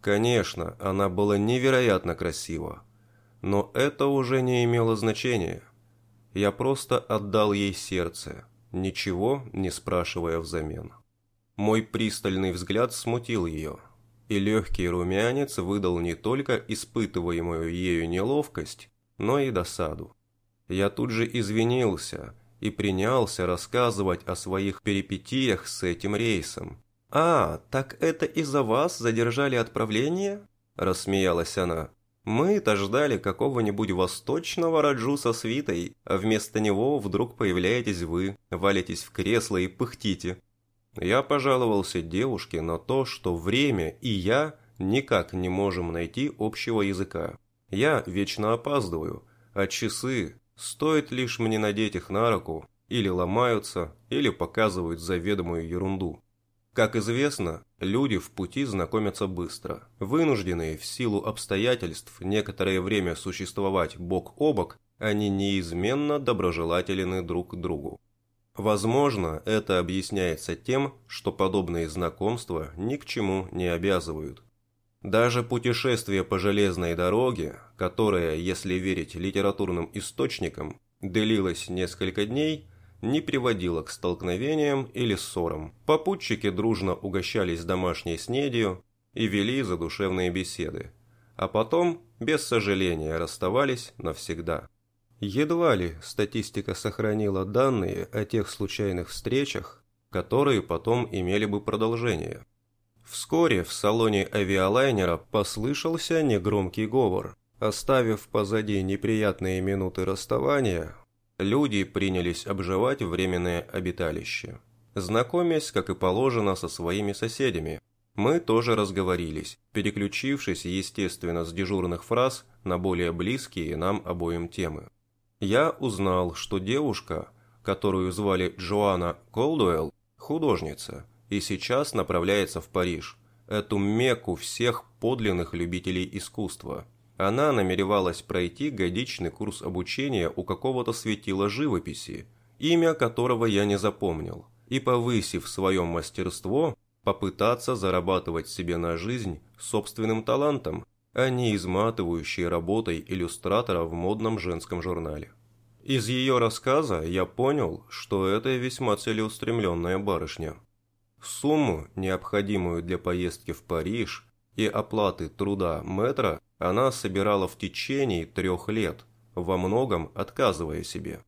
S1: Конечно, она была невероятно красива, но это уже не имело значения. Я просто отдал ей сердце, ничего не спрашивая взамен. Мой пристальный взгляд смутил ее, и легкий румянец выдал не только испытываемую ею неловкость, но и досаду. Я тут же извинился и принялся рассказывать о своих перипетиях с этим рейсом. «А, так это из-за вас задержали отправление?» – рассмеялась она. Мы-то ждали какого-нибудь восточного раджу со свитой, а вместо него вдруг появляетесь вы, валитесь в кресло и пыхтите. Я пожаловался девушке на то, что время и я никак не можем найти общего языка. Я вечно опаздываю, а часы, стоит лишь мне надеть их на руку, или ломаются, или показывают заведомую ерунду. Как известно, люди в пути знакомятся быстро. Вынужденные в силу обстоятельств некоторое время существовать бок о бок, они неизменно доброжелательны друг к другу. Возможно, это объясняется тем, что подобные знакомства ни к чему не обязывают. Даже путешествие по железной дороге, которое, если верить литературным источникам, длилось несколько дней – не приводило к столкновениям или ссорам. Попутчики дружно угощались домашней снедью и вели задушевные беседы, а потом, без сожаления, расставались навсегда. Едва ли статистика сохранила данные о тех случайных встречах, которые потом имели бы продолжение. Вскоре в салоне авиалайнера послышался негромкий говор. Оставив позади неприятные минуты расставания, люди принялись обживать временное обиталище. Знакомясь, как и положено, со своими соседями, мы тоже разговорились, переключившись, естественно, с дежурных фраз на более близкие нам обоим темы. Я узнал, что девушка, которую звали Джоанна Колдуэлл, художница, и сейчас направляется в Париж, эту мекку всех подлинных любителей искусства. Она намеревалась пройти годичный курс обучения у какого-то светила живописи, имя которого я не запомнил, и, повысив свое мастерство, попытаться зарабатывать себе на жизнь собственным талантом, а не изматывающей работой иллюстратора в модном женском журнале. Из ее рассказа я понял, что это весьма целеустремленная барышня. Сумму, необходимую для поездки в Париж и оплаты труда метра, она собирала в течение трех лет, во многом отказывая себе.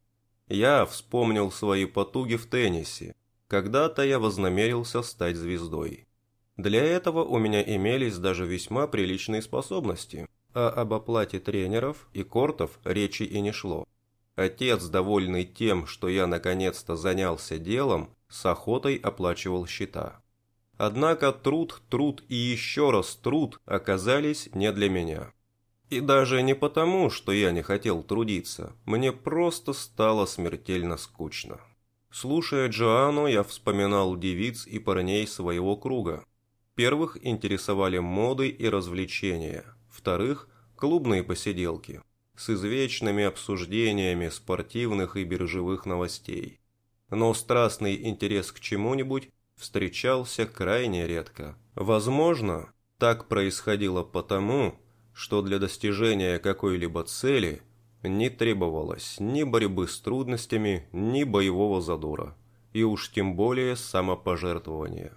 S1: Я вспомнил свои потуги в теннисе. Когда-то я вознамерился стать звездой. Для этого у меня имелись даже весьма приличные способности, а об оплате тренеров и кортов речи и не шло. Отец, довольный тем, что я наконец-то занялся делом, с охотой оплачивал счета. Однако труд, труд и еще раз труд оказались не для меня. И даже не потому, что я не хотел трудиться, мне просто стало смертельно скучно. Слушая Джоанну, я вспоминал девиц и парней своего круга, Первых интересовали моды и развлечения, вторых – клубные посиделки с извечными обсуждениями спортивных и биржевых новостей. Но страстный интерес к чему-нибудь встречался крайне редко. Возможно, так происходило потому, что для достижения какой-либо цели не требовалось ни борьбы с трудностями, ни боевого задора, и уж тем более самопожертвования.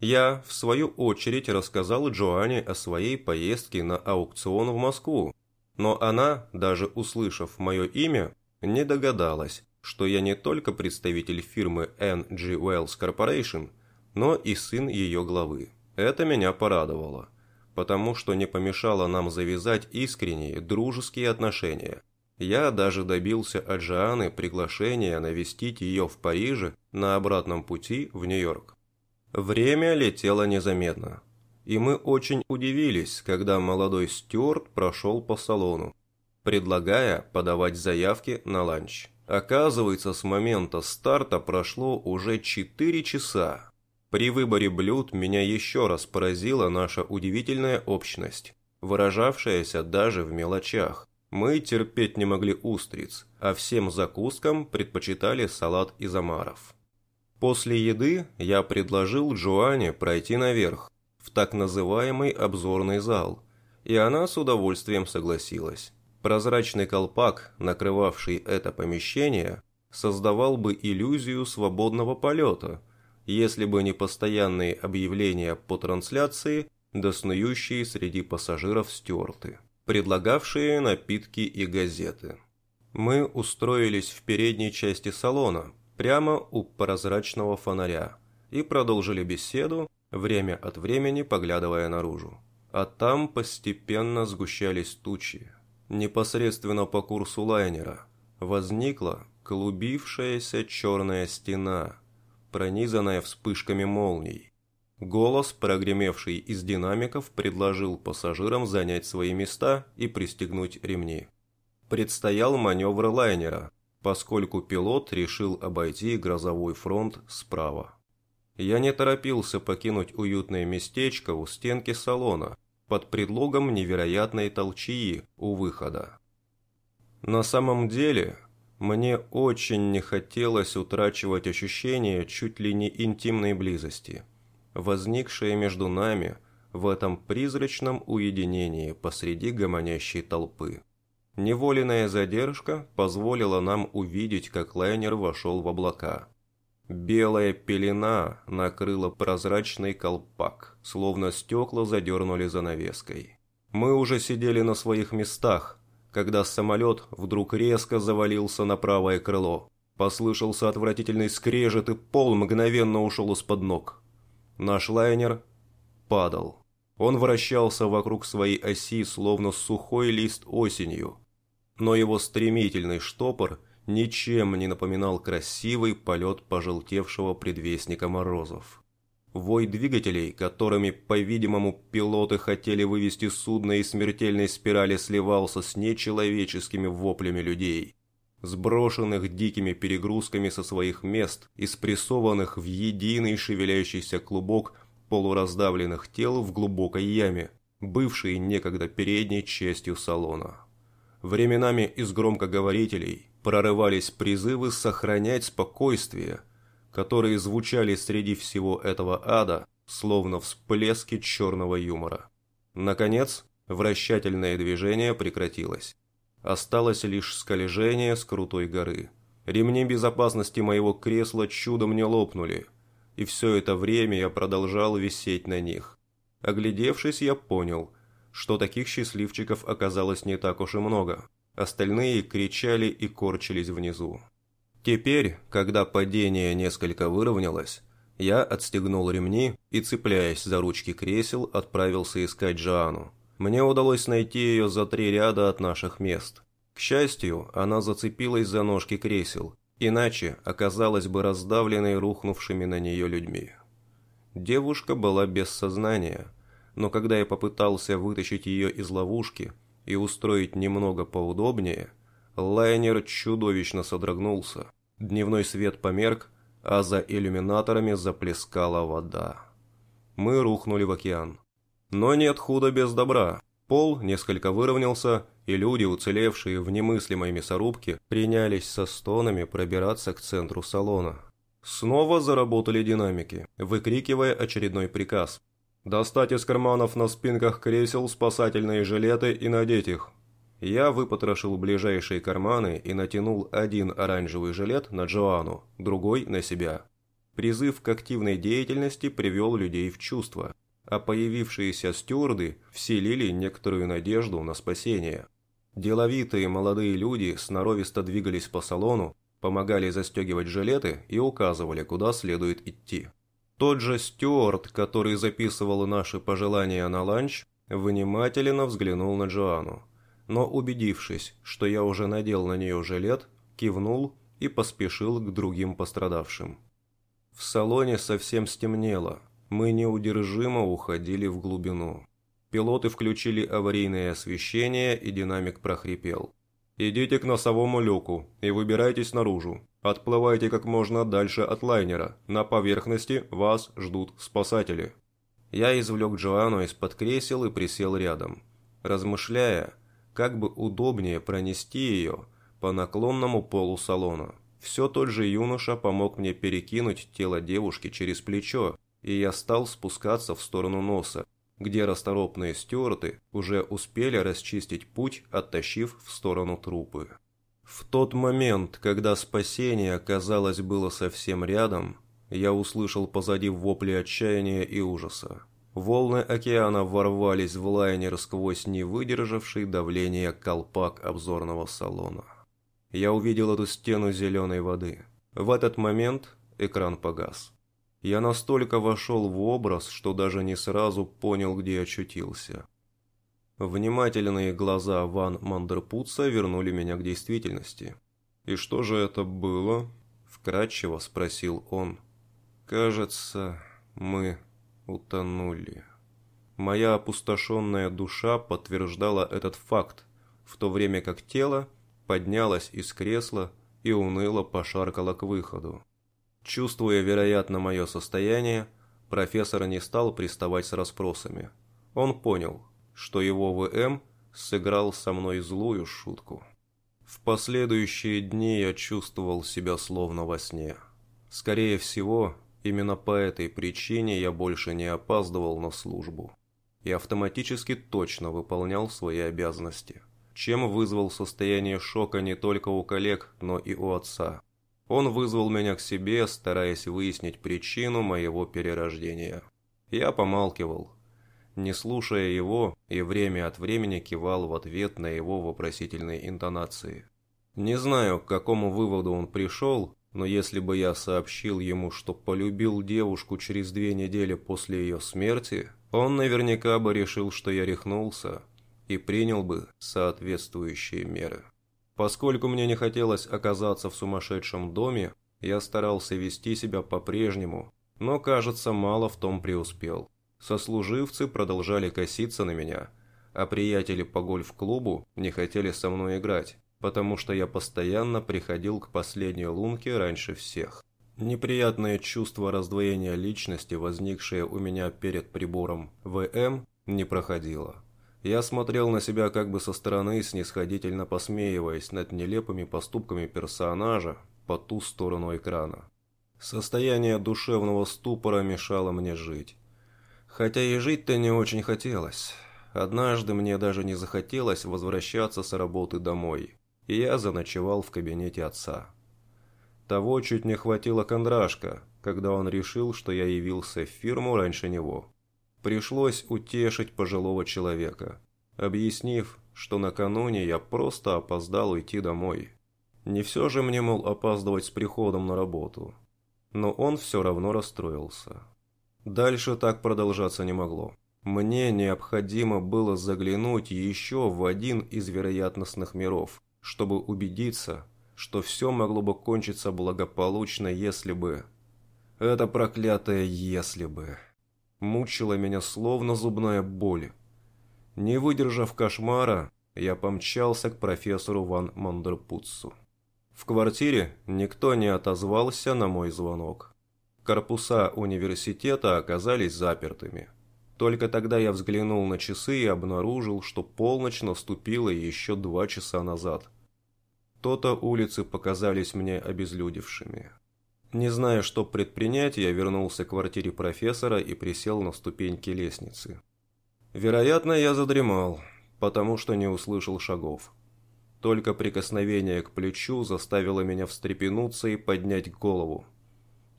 S1: Я, в свою очередь, рассказал Джоанне о своей поездке на аукцион в Москву, но она, даже услышав мое имя, не догадалась, что я не только представитель фирмы N.G. Wells Corporation, но и сын ее главы. Это меня порадовало, потому что не помешало нам завязать искренние, дружеские отношения. Я даже добился от Джоанны приглашения навестить ее в Париже на обратном пути в Нью-Йорк. Время летело незаметно, и мы очень удивились, когда молодой Стюарт прошел по салону, предлагая подавать заявки на ланч. Оказывается, с момента старта прошло уже 4 часа. При выборе блюд меня еще раз поразила наша удивительная общность, выражавшаяся даже в мелочах. Мы терпеть не могли устриц, а всем закускам предпочитали салат из омаров. После еды я предложил Джоанне пройти наверх, в так называемый обзорный зал, и она с удовольствием согласилась. Прозрачный колпак, накрывавший это помещение, создавал бы иллюзию свободного полета, если бы не постоянные объявления по трансляции, доснующие среди пассажиров стюарты, предлагавшие напитки и газеты. Мы устроились в передней части салона, прямо у прозрачного фонаря и продолжили беседу, время от времени поглядывая наружу. А там постепенно сгущались тучи. Непосредственно по курсу лайнера возникла клубившаяся черная стена, пронизанная вспышками молний. Голос, прогремевший из динамиков, предложил пассажирам занять свои места и пристегнуть ремни. Предстоял маневр лайнера, поскольку пилот решил обойти грозовой фронт справа. Я не торопился покинуть уютное местечко у стенки салона под предлогом невероятной толчии у выхода. На самом деле, мне очень не хотелось утрачивать ощущение чуть ли не интимной близости, возникшее между нами в этом призрачном уединении посреди гомонящей толпы. Неволенная задержка позволила нам увидеть, как лайнер вошел в облака. Белая пелена накрыла прозрачный колпак, словно стекла задернули занавеской. Мы уже сидели на своих местах, когда самолет вдруг резко завалился на правое крыло. Послышался отвратительный скрежет, и пол мгновенно ушел из-под ног. Наш лайнер падал. Он вращался вокруг своей оси, словно сухой лист осенью, но его стремительный штопор ничем не напоминал красивый полет пожелтевшего предвестника морозов. Вой двигателей, которыми, по-видимому, пилоты хотели вывести судно из смертельной спирали, сливался с нечеловеческими воплями людей. сброшенных дикими перегрузками со своих мест и спрессованных в единый шевеляющийся клубок полураздавленных тел в глубокой яме, бывшей некогда передней частью салона. Временами из громкоговорителей прорывались призывы сохранять спокойствие, которые звучали среди всего этого ада, словно всплески черного юмора. Наконец, вращательное движение прекратилось. Осталось лишь скольжение с крутой горы. Ремни безопасности моего кресла чудом не лопнули, и все это время я продолжал висеть на них. Оглядевшись, я понял, что таких счастливчиков оказалось не так уж и много. Остальные кричали и корчились внизу. Теперь, когда падение несколько выровнялось, я отстегнул ремни и, цепляясь за ручки кресел, отправился искать Джоанну. Мне удалось найти ее за три ряда от наших мест. К счастью, она зацепилась за ножки кресел, иначе оказалась бы раздавленной рухнувшими на нее людьми. Девушка была без сознания, но когда я попытался вытащить ее из ловушки и устроить немного поудобнее, лайнер чудовищно содрогнулся. Дневной свет померк, а за иллюминаторами заплескала вода. Мы рухнули в океан. Но нет худа без добра. Пол несколько выровнялся, и люди, уцелевшие в немыслимой мясорубке, принялись со стонами пробираться к центру салона. Снова заработали динамики, выкрикивая очередной приказ. «Достать из карманов на спинках кресел спасательные жилеты и надеть их». Я выпотрошил ближайшие карманы и натянул один оранжевый жилет на Джоанну, другой на себя. Призыв к активной деятельности привел людей в чувство а появившиеся стюарды вселили некоторую надежду на спасение. Деловитые молодые люди сноровисто двигались по салону, помогали застегивать жилеты и указывали, куда следует идти. Тот же стюард, который записывал наши пожелания на ланч, внимательно взглянул на Джоанну, но убедившись, что я уже надел на нее жилет, кивнул и поспешил к другим пострадавшим. В салоне совсем стемнело, мы неудержимо уходили в глубину. Пилоты включили аварийное освещение, и динамик прохрипел. «Идите к носовому люку и выбирайтесь наружу. Отплывайте как можно дальше от лайнера. На поверхности вас ждут спасатели». Я извлек Джоанну из-под кресел и присел рядом, размышляя, как бы удобнее пронести ее по наклонному полу салона. Все тот же юноша помог мне перекинуть тело девушки через плечо, и я стал спускаться в сторону носа, где расторопные стюарты уже успели расчистить путь, оттащив в сторону трупы. В тот момент, когда спасение, казалось, было совсем рядом, я услышал позади вопли отчаяния и ужаса. Волны океана ворвались в лайнер сквозь не выдержавший давление колпак обзорного салона. Я увидел эту стену зеленой воды. В этот момент экран погас. Я настолько вошел в образ, что даже не сразу понял, где очутился. Внимательные глаза Ван Мандерпутца вернули меня к действительности. «И что же это было?» – вкратчиво спросил он. «Кажется, мы утонули». Моя опустошенная душа подтверждала этот факт, в то время как тело поднялось из кресла и уныло пошаркало к выходу. Чувствуя, вероятно, мое состояние, профессор не стал приставать с расспросами. Он понял, что его ВМ сыграл со мной злую шутку. В последующие дни я чувствовал себя словно во сне. Скорее всего, именно по этой причине я больше не опаздывал на службу и автоматически точно выполнял свои обязанности, чем вызвал состояние шока не только у коллег, но и у отца. Он вызвал меня к себе, стараясь выяснить причину моего перерождения. Я помалкивал, не слушая его, и время от времени кивал в ответ на его вопросительные интонации. Не знаю, к какому выводу он пришел, но если бы я сообщил ему, что полюбил девушку через две недели после ее смерти, он наверняка бы решил, что я рехнулся, и принял бы соответствующие меры. Поскольку мне не хотелось оказаться в сумасшедшем доме, я старался вести себя по-прежнему, но, кажется, мало в том преуспел. Сослуживцы продолжали коситься на меня, а приятели по гольф-клубу не хотели со мной играть. потому что я постоянно приходил к последней лунке раньше всех. Неприятное чувство раздвоения личности, возникшее у меня перед прибором ВМ, не проходило. Я смотрел на себя как бы со стороны, снисходительно посмеиваясь над нелепыми поступками персонажа по ту сторону экрана. Состояние душевного ступора мешало мне жить. Хотя и жить-то не очень хотелось. Однажды мне даже не захотелось возвращаться с работы домой, и я заночевал в кабинете отца. Того чуть не хватило кондрашка, когда он решил, что я явился в фирму раньше него. Пришлось утешить пожилого человека, объяснив, что накануне я просто опоздал уйти домой. Не все же мне, мол, опаздывать с приходом на работу. Но он все равно расстроился. Дальше так продолжаться не могло. Мне необходимо было заглянуть еще в один из вероятностных миров, чтобы убедиться, что все могло бы кончиться благополучно, если бы... Это проклятое «если бы» мучило меня словно зубная боль. Не выдержав кошмара, я помчался к профессору Ван Мандерпутсу. В квартире никто не отозвался на мой звонок. Корпуса университета оказались запертыми. Только тогда я взглянул на часы и обнаружил, что полночь наступила еще два часа назад – то-то улицы показались мне обезлюдевшими. Не зная, что предпринять, я вернулся к квартире профессора и присел на ступеньки лестницы. Вероятно, я задремал, потому что не услышал шагов. Только прикосновение к плечу заставило меня встрепенуться и поднять голову.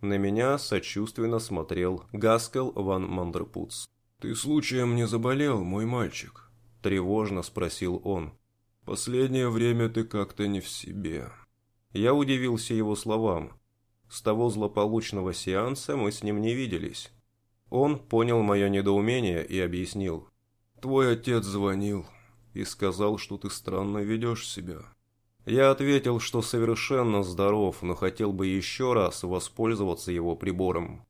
S1: На меня сочувственно смотрел Гаскел ван Мандерпуц. «Ты случаем не заболел, мой мальчик?» – тревожно спросил он. Последнее время ты как-то не в себе». Я удивился его словам. С того злополучного сеанса мы с ним не виделись. Он понял мое недоумение и объяснил. «Твой отец звонил и сказал, что ты странно ведешь себя». Я ответил, что совершенно здоров, но хотел бы еще раз воспользоваться его прибором.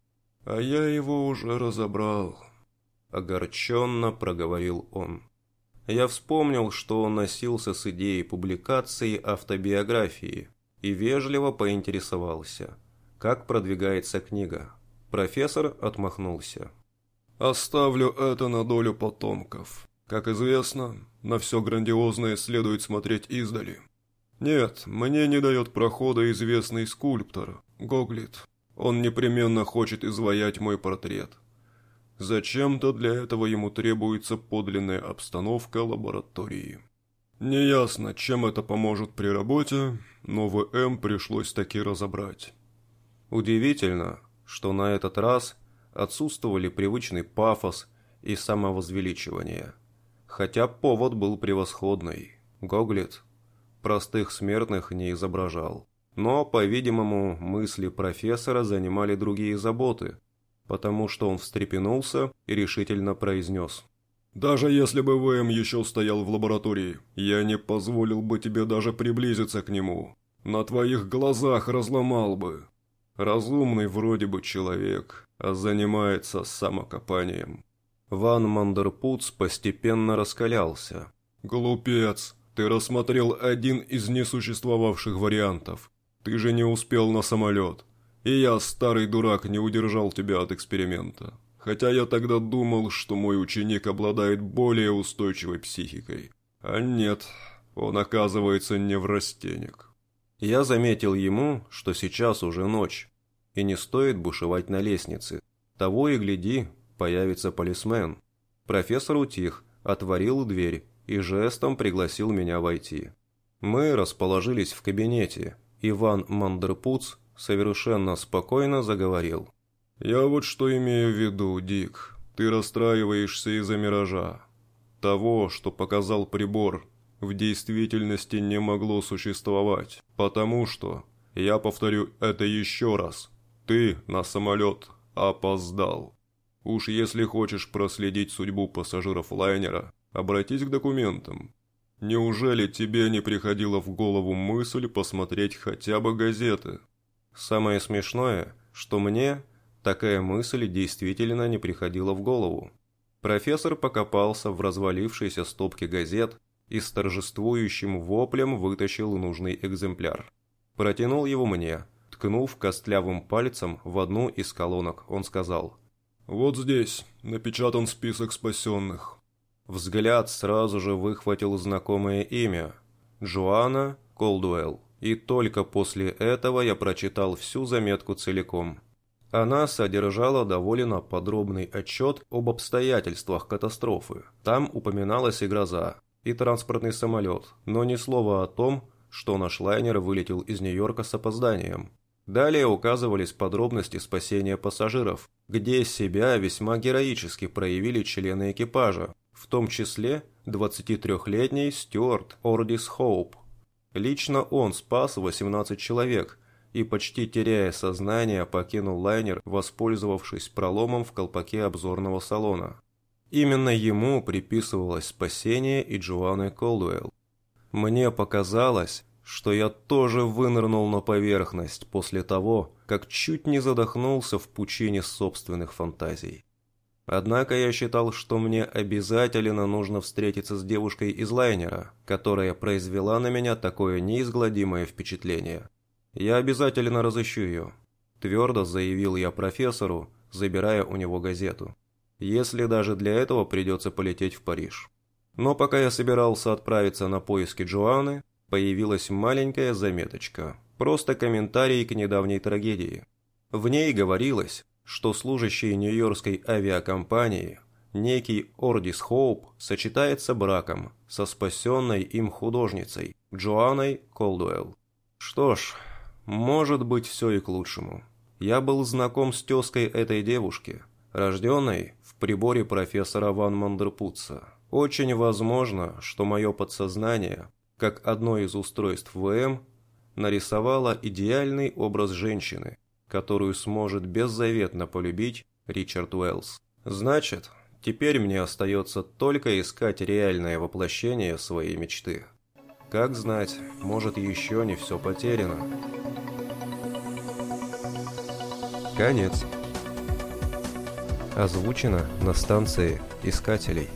S1: «А я его уже разобрал», — огорченно проговорил он. Я вспомнил, что он носился с идеей публикации автобиографии и вежливо поинтересовался, как продвигается книга. Профессор отмахнулся. «Оставлю это на долю потомков. Как известно, на все грандиозное следует смотреть издали. Нет, мне не дает прохода известный скульптор, Гоглит. Он непременно хочет изваять мой портрет. Зачем-то для этого ему требуется подлинная обстановка лаборатории. Неясно, чем это поможет при работе, но ВМ пришлось таки разобрать. Удивительно, что на этот раз отсутствовали привычный пафос и самовозвеличивание. Хотя повод был превосходный. Гоглит простых смертных не изображал. Но, по-видимому, мысли профессора занимали другие заботы – потому что он встрепенулся и решительно произнес. «Даже если бы ВМ еще стоял в лаборатории, я не позволил бы тебе даже приблизиться к нему. На твоих глазах разломал бы. Разумный вроде бы человек, а занимается самокопанием». Ван Мандерпуц постепенно раскалялся. «Глупец, ты рассмотрел один из несуществовавших вариантов. Ты же не успел на самолет. И я, старый дурак, не удержал тебя от эксперимента. Хотя я тогда думал, что мой ученик обладает более устойчивой психикой. А нет, он оказывается неврастенник. Я заметил ему, что сейчас уже ночь, и не стоит бушевать на лестнице. Того и гляди, появится полисмен. Профессор утих, отворил дверь и жестом пригласил меня войти. Мы расположились в кабинете. Иван Мандерпуц совершенно спокойно заговорил. «Я вот что имею в виду, Дик. Ты расстраиваешься из-за миража. Того, что показал прибор, в действительности не могло существовать, потому что, я повторю это еще раз, ты на самолет опоздал. Уж если хочешь проследить судьбу пассажиров лайнера, обратись к документам. Неужели тебе не приходила в голову мысль посмотреть хотя бы газеты?» Самое смешное, что мне такая мысль действительно не приходила в голову. Профессор покопался в развалившейся стопке газет и с торжествующим воплем вытащил нужный экземпляр. Протянул его мне. Ткнув костлявым пальцем в одну из колонок, он сказал
S2: «Вот здесь напечатан список спасенных».
S1: Взгляд сразу же выхватил знакомое имя – Джоанна Колдуэлл. И только после этого я прочитал всю заметку целиком. Она содержала довольно подробный отчет об обстоятельствах катастрофы. Там упоминалась и гроза, и транспортный самолет, но ни слова о том, что наш лайнер вылетел из Нью-Йорка с опозданием. Далее указывались подробности спасения пассажиров, где себя весьма героически проявили члены экипажа, в том числе 23-летний Стюарт Ордис Хоуп. Лично он спас 18 человек и, почти теряя сознание, покинул лайнер, воспользовавшись проломом в колпаке обзорного салона. Именно ему приписывалось спасение и Джоанны Колдуэлл. Мне показалось, что я тоже вынырнул на поверхность после того, как чуть не задохнулся в пучине собственных фантазий. Однако я считал, что мне обязательно нужно встретиться с девушкой из лайнера, которая произвела на меня такое неизгладимое впечатление. Я обязательно разыщу ее. Твердо заявил я профессору, забирая у него газету. Если даже для этого придется полететь в Париж. Но пока я собирался отправиться на поиски Джоанны, появилась маленькая заметочка, просто комментарий к недавней трагедии. В ней говорилось, что служащий Нью-Йоркской авиакомпании, некий Ордис Хоуп, сочетается браком со спасенной им художницей Джоанной Колдуэлл. Что ж, может быть все и к лучшему. Я был знаком с тезкой этой девушки, рожденной в приборе профессора Ван Мандерпутца. Очень возможно, что мое подсознание как одно из устройств ВМ, нарисовала идеальный образ женщины, которую сможет беззаветно полюбить Ричард Уэллс. Значит, теперь мне остается только искать реальное воплощение своей мечты. Как знать, может еще не все потеряно. Конец. Озвучено на станции Искателей.